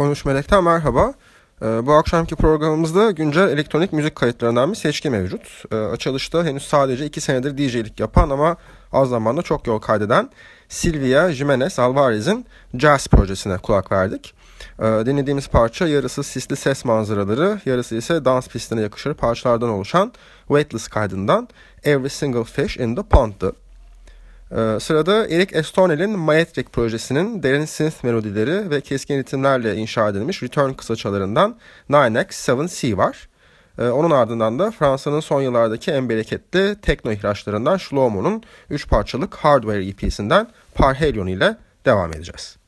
13 Melek'ten merhaba. Ee, bu akşamki programımızda güncel elektronik müzik kayıtlarından bir seçki mevcut. Ee, açılışta henüz sadece 2 senedir DJ'lik yapan ama az zamanda çok yol kaydeden Silvia Jimenez Alvarez'in Jazz projesine kulak verdik. Ee, dinlediğimiz parça yarısı sisli ses manzaraları, yarısı ise dans pistine yakışır parçalardan oluşan Weightless kaydından Every Single Fish in the Pond'dı. Ee, sırada Eric Estonel'in Maetrik projesinin derin synth melodileri ve keskin ritimlerle inşa edilmiş Return kısaçalarından 9x7C var. Ee, onun ardından da Fransa'nın son yıllardaki en bereketli tekno ihraçlarından Shlomo'nun 3 parçalık Hardware EP'sinden Parhelion ile devam edeceğiz.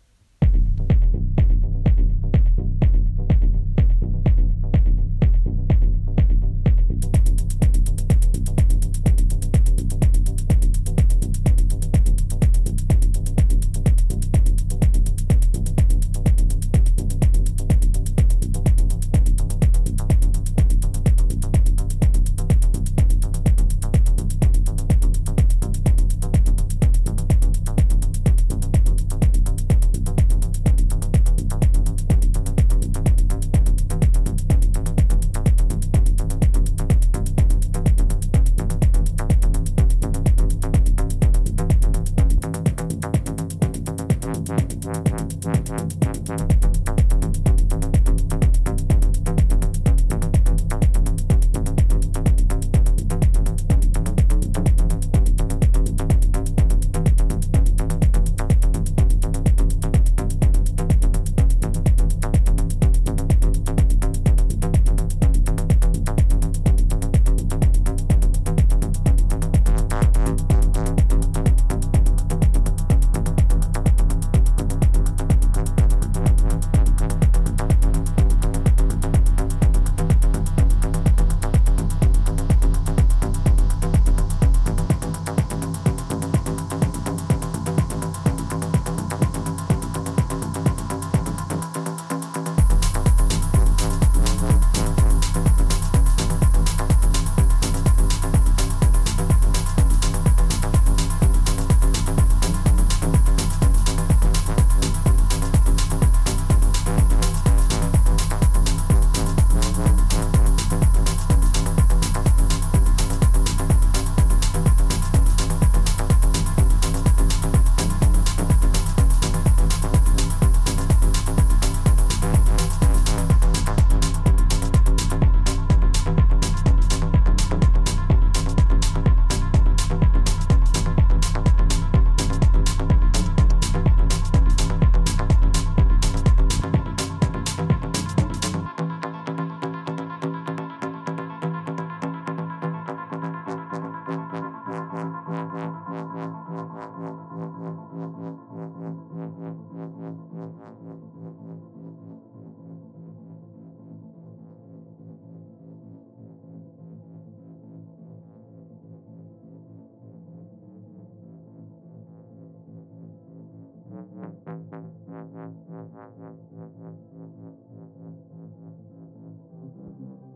Thank you.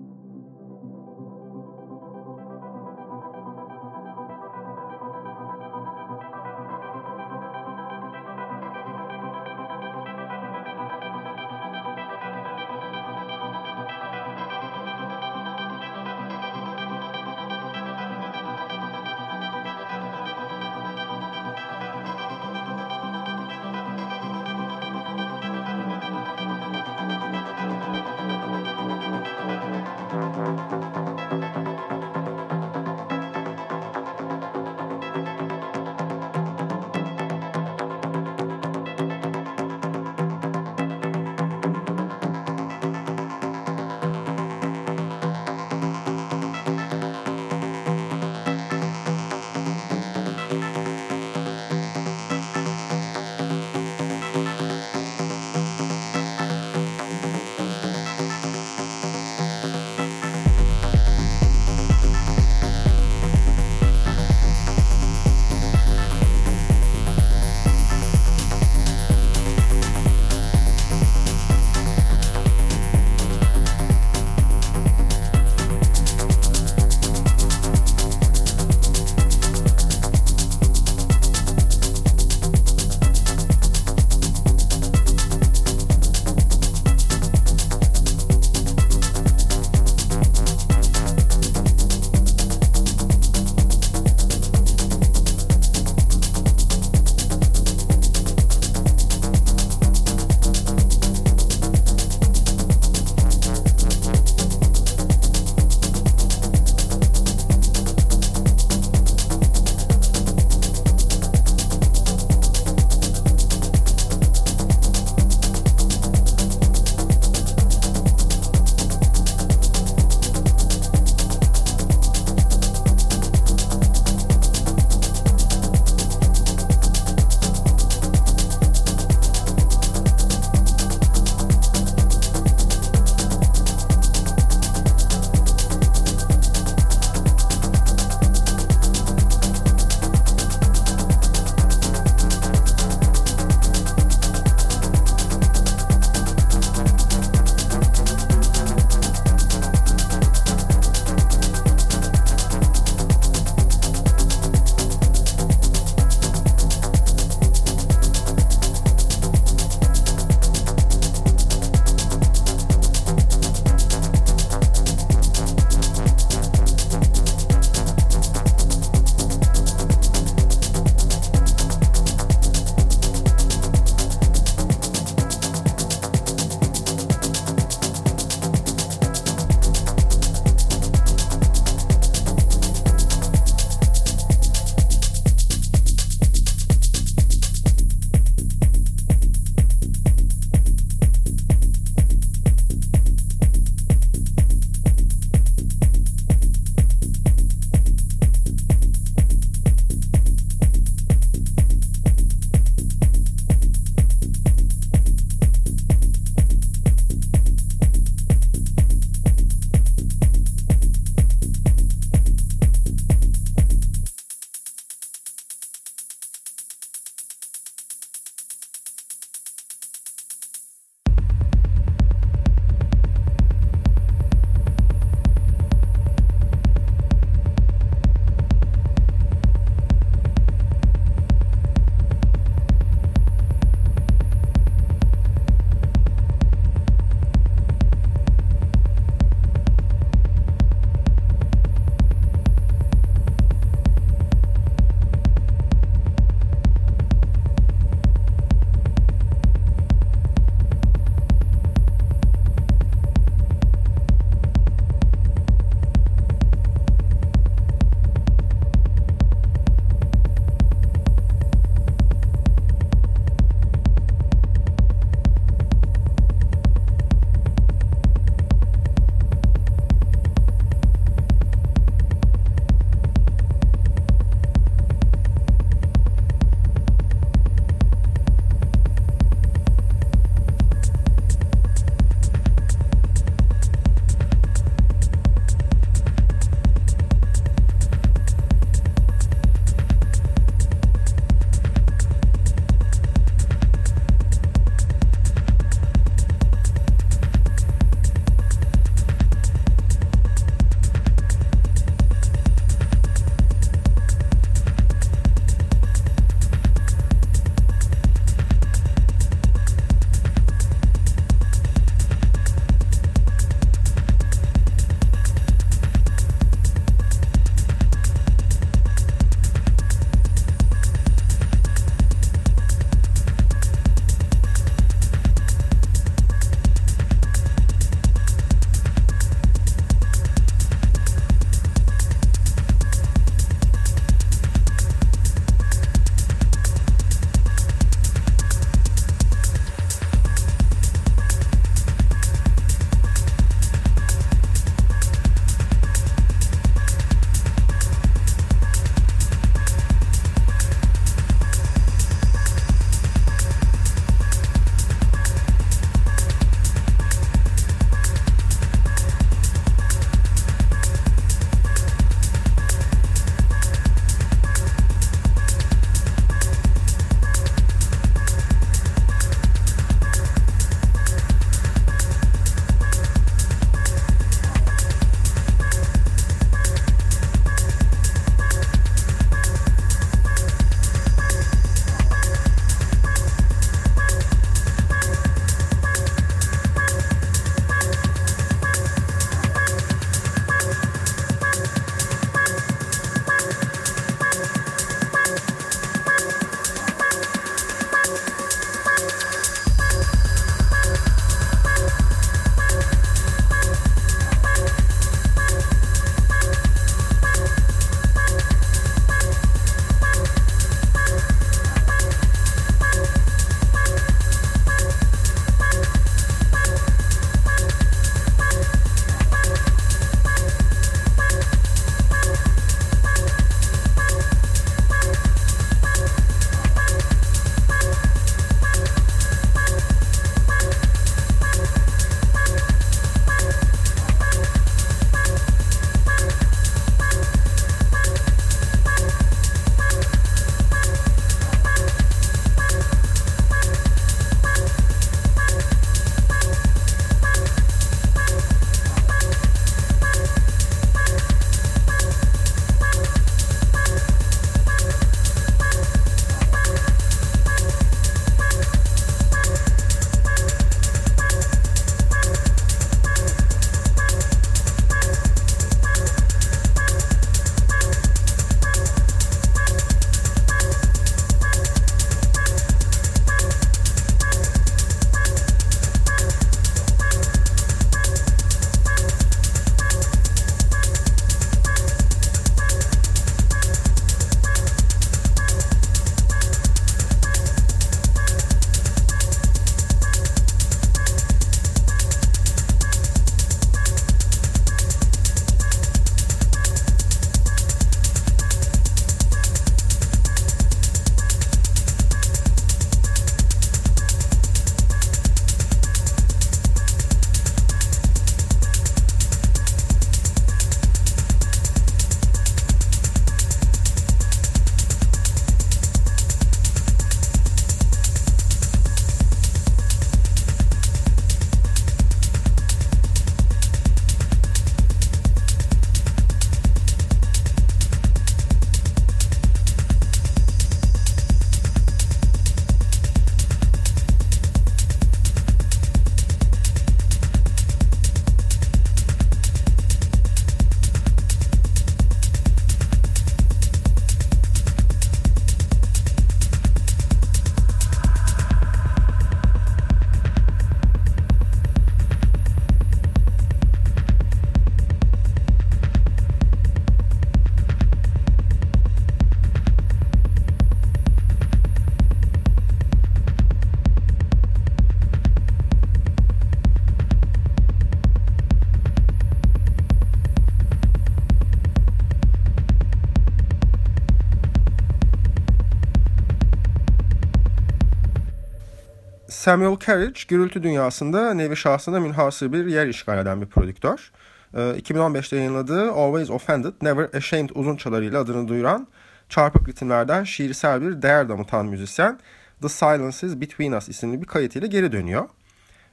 Samuel Carriage, gürültü dünyasında nevi şahsına münhasır bir yer işgal eden bir prodüktör. 2015'te yayınladığı Always Offended, Never Ashamed uzun çalarıyla adını duyuran çarpık ritimlerden şiirsel bir değer damıtan müzisyen The Silences Between Us isimli bir kayıt ile geri dönüyor.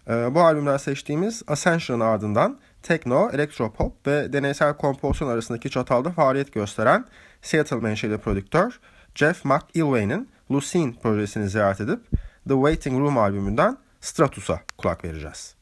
Bu albümden seçtiğimiz Ascension'ın ardından tekno, elektropop ve deneysel kompozisyon arasındaki çatalda faaliyet gösteren Seattle menşeli prodüktör Jeff McIlwain'in Lucine projesini ziyaret edip The Waiting Room albümünden Stratus'a kulak vereceğiz.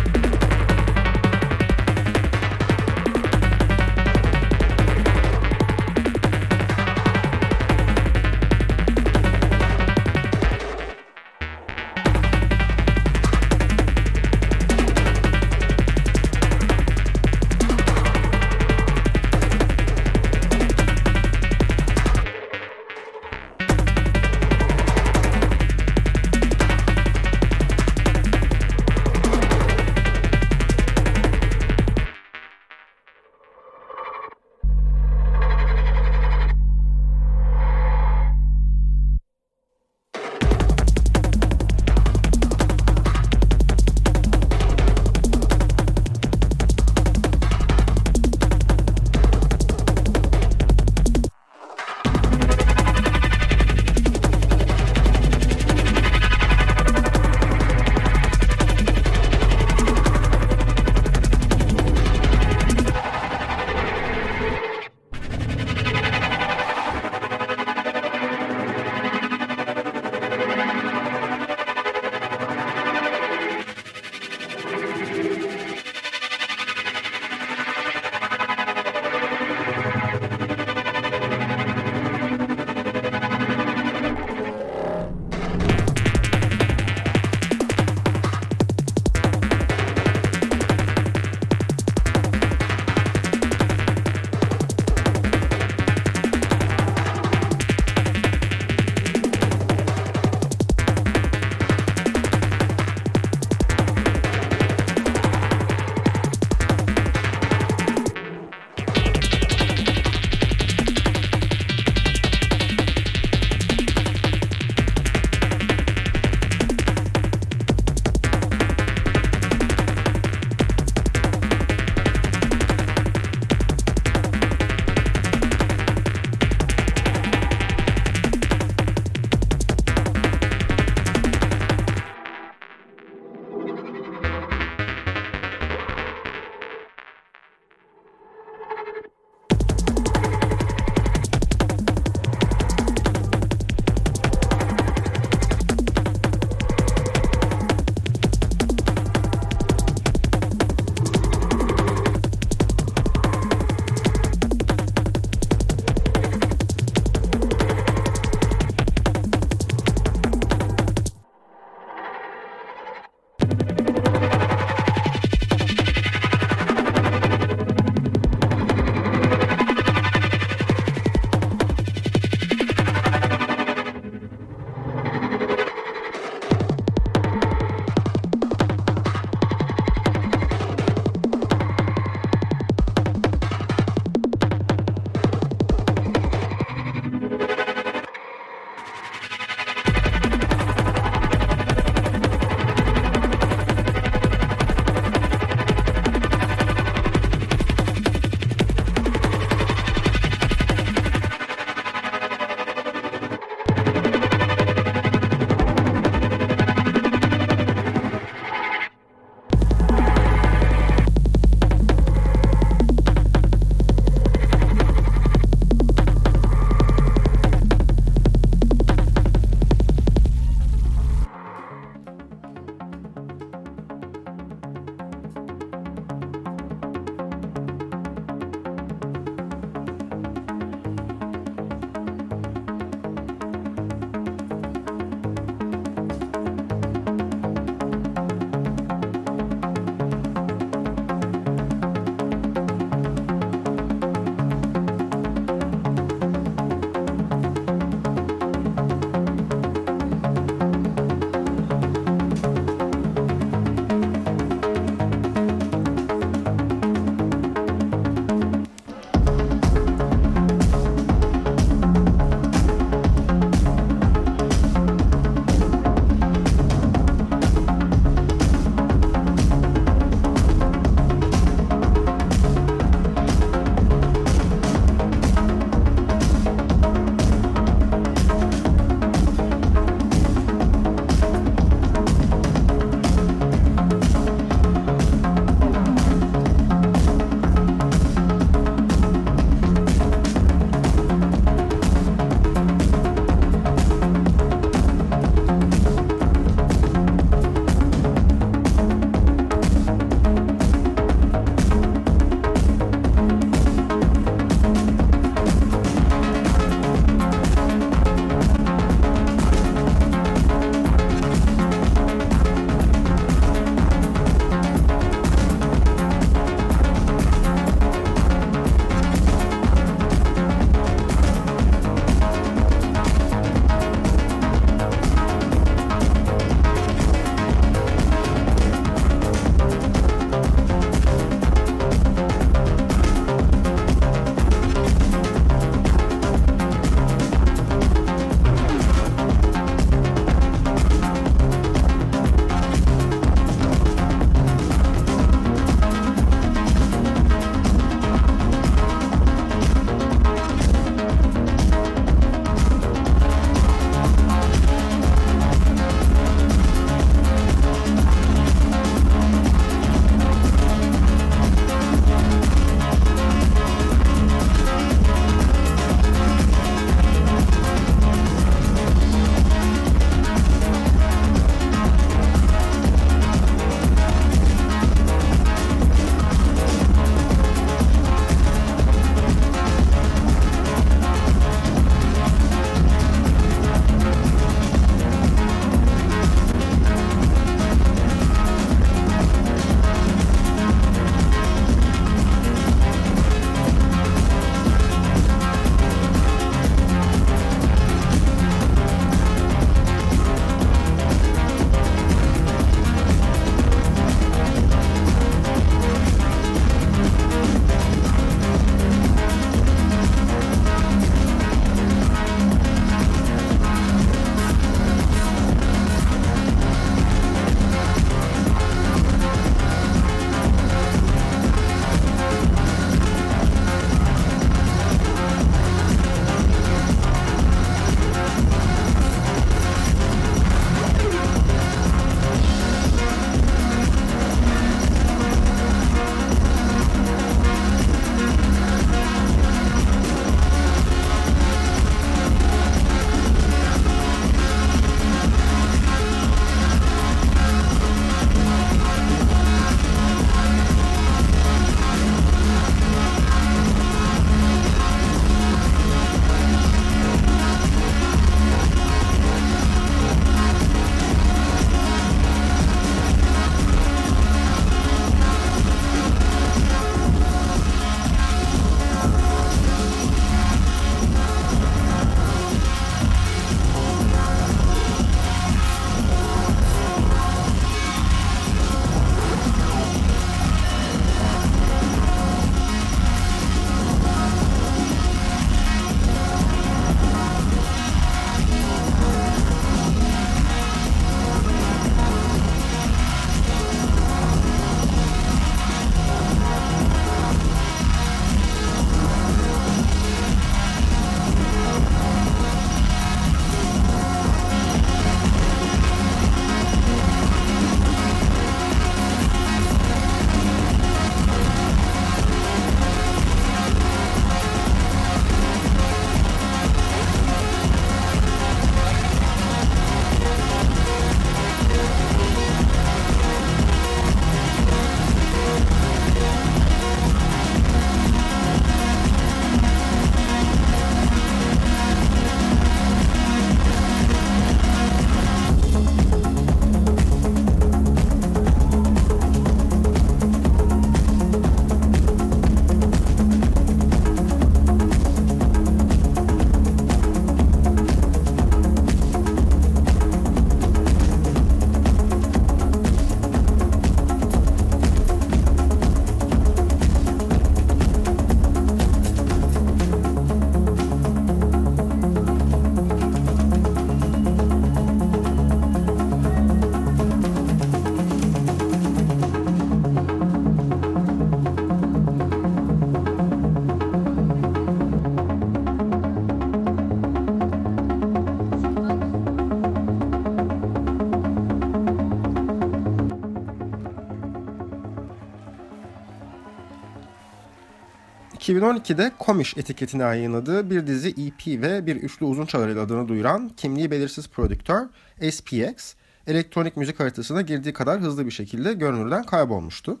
2012'de Komiş etiketine yayınladığı bir dizi EP ve bir üçlü uzun çalarıyla adını duyuran kimliği belirsiz prodüktör SPX, elektronik müzik haritasına girdiği kadar hızlı bir şekilde görünürden kaybolmuştu.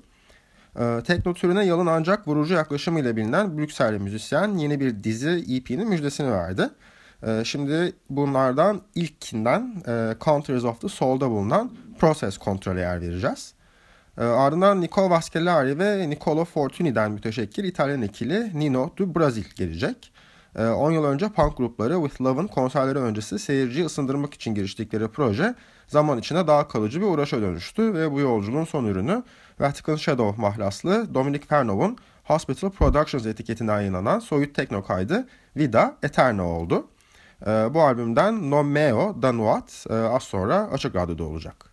Ee, tekno türüne yalın ancak vurucu yaklaşımıyla bilinen Brüksel'li müzisyen yeni bir dizi EP'nin müjdesini verdi. Ee, şimdi bunlardan ilkinden e, Countries of the Soul'da bulunan Process Control'e yer vereceğiz. Ee, ardından Nicole Vascellari ve Nicolo Fortuni'den müteşekkil İtalyan ikili Nino du Brasil gelecek. 10 yıl önce punk grupları With Love'ın konserleri öncesi seyirciyi ısındırmak için giriştikleri proje zaman içinde daha kalıcı bir uğraşa dönüştü ve bu yolculuğun son ürünü Vatican Shadow mahlaslı Dominic Pernov'un Hospital Productions etiketinden yayınlanan soyut tekno kaydı Vida Eterna oldu. Bu albümden No Meo Danuat az sonra Açık Radyo'da olacak.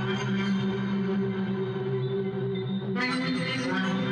Thank you.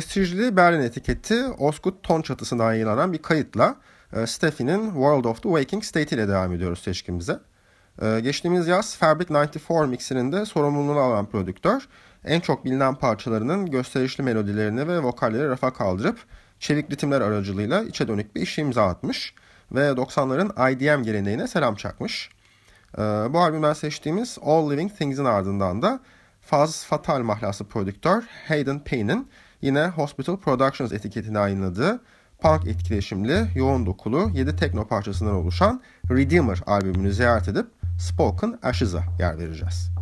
Prestijli Berlin etiketi Osgood ton çatısından yayınlanan bir kayıtla e, Steffi'nin World of the Waking State ile devam ediyoruz seçkimize. E, geçtiğimiz yaz Fabric 94 mixinin sorumluluğunu alan prodüktör en çok bilinen parçalarının gösterişli melodilerini ve vokalleri rafa kaldırıp çevik ritimler aracılığıyla içe dönük bir iş imza atmış ve 90'ların IDM geleneğine selam çakmış. E, bu albümden seçtiğimiz All Living Things'in ardından da Faz Fatal mahlası prodüktör Hayden Payne'in yine Hospital Productions etiketini yayınladığı punk etkileşimli, yoğun dokulu 7 tekno parçasından oluşan Redeemer albümünü ziyaret edip Spoken Ashes'a yer vereceğiz.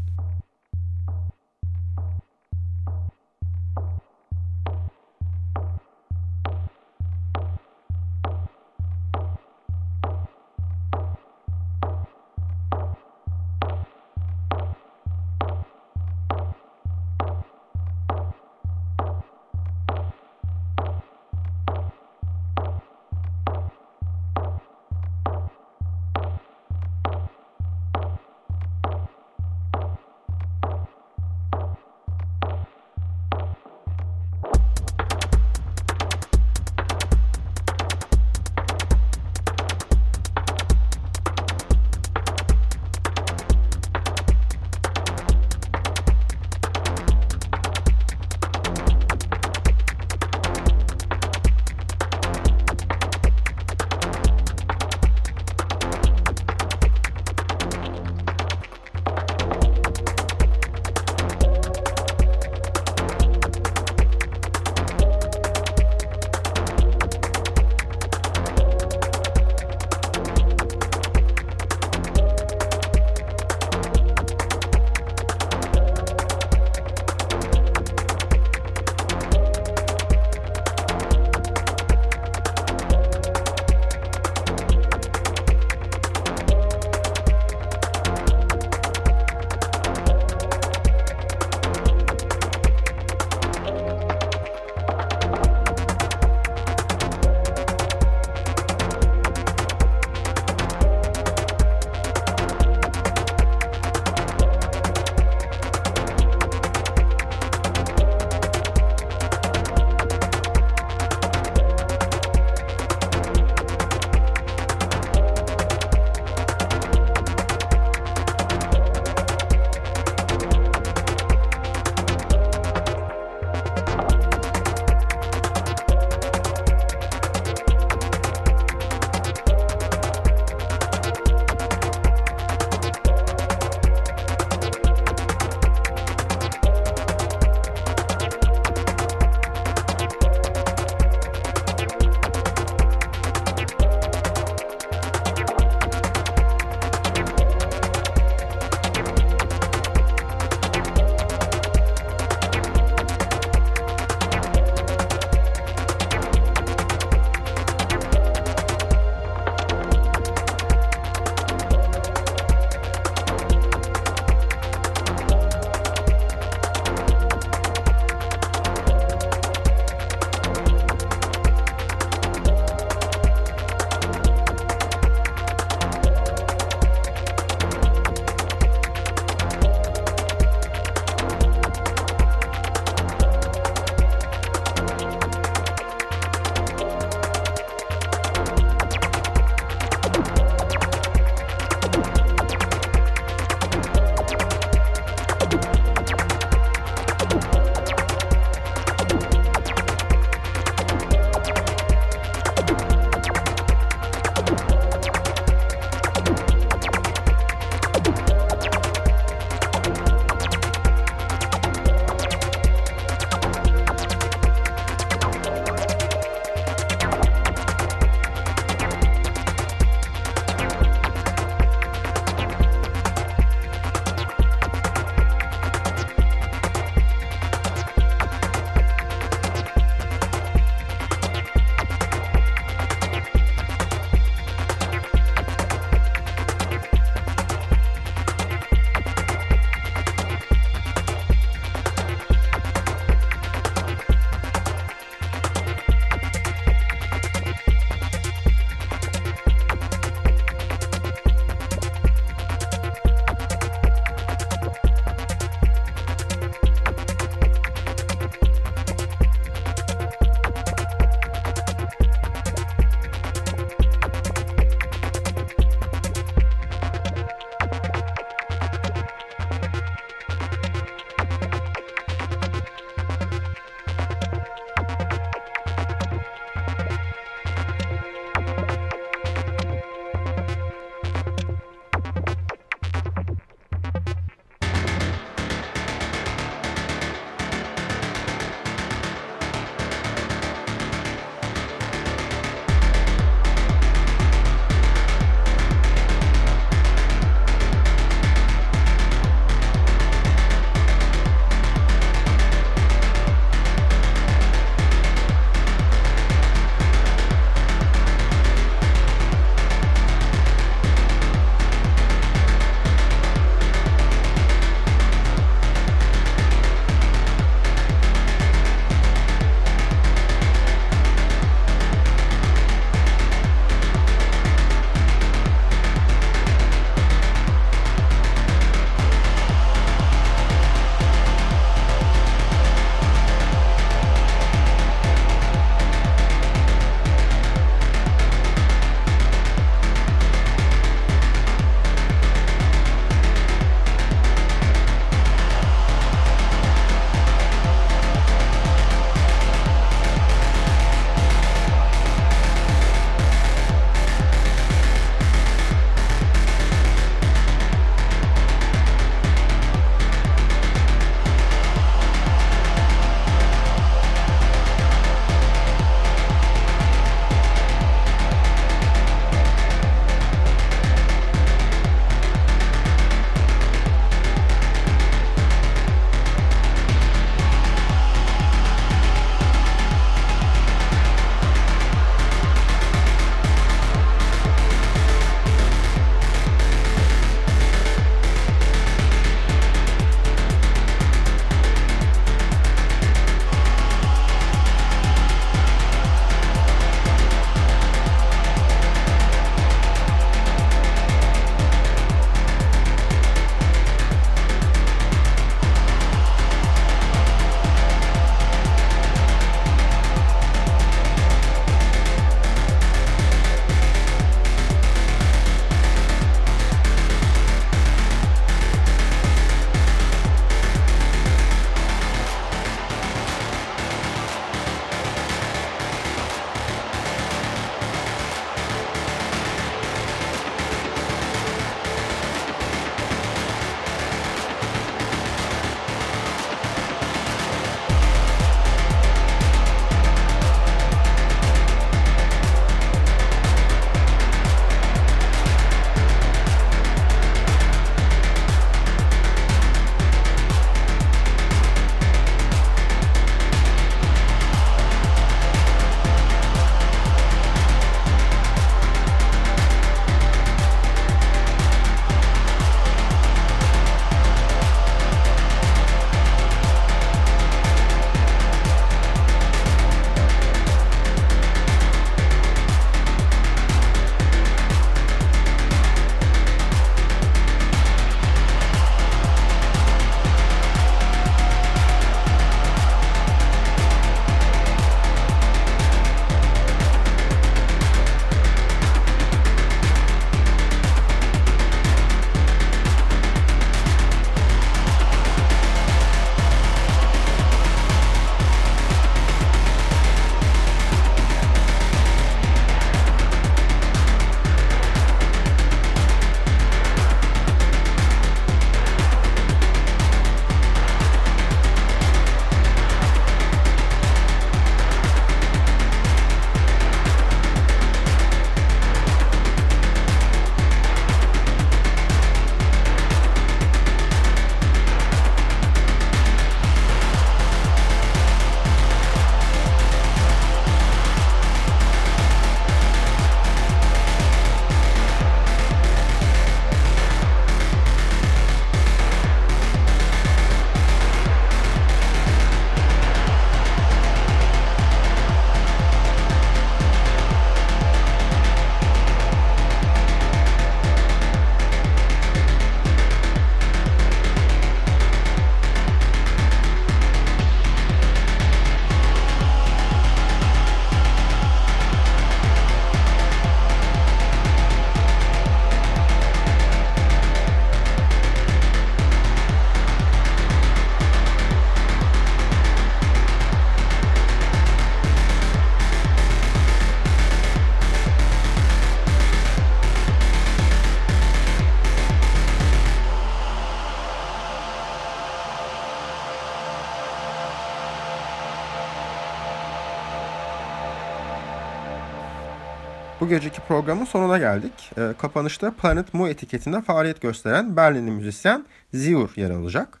Geceki programın sonuna geldik. E, kapanışta Planet Mu etiketinde faaliyet gösteren Berlinli müzisyen Ziur yer alacak.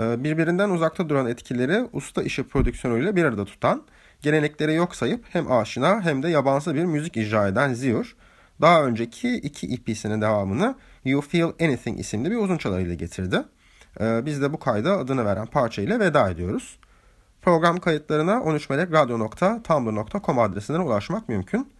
E, birbirinden uzakta duran etkileri usta işi prodüksiyonuyla bir arada tutan, gelenekleri yok sayıp hem aşina hem de yabancı bir müzik icra eden Ziur, daha önceki iki EP'sinin devamını You Feel Anything isimli bir uzun çalarıyla getirdi. E, biz de bu kayda adını veren parça ile veda ediyoruz. Program kayıtlarına 13melekradyo.tumblr.com adresinden ulaşmak mümkün.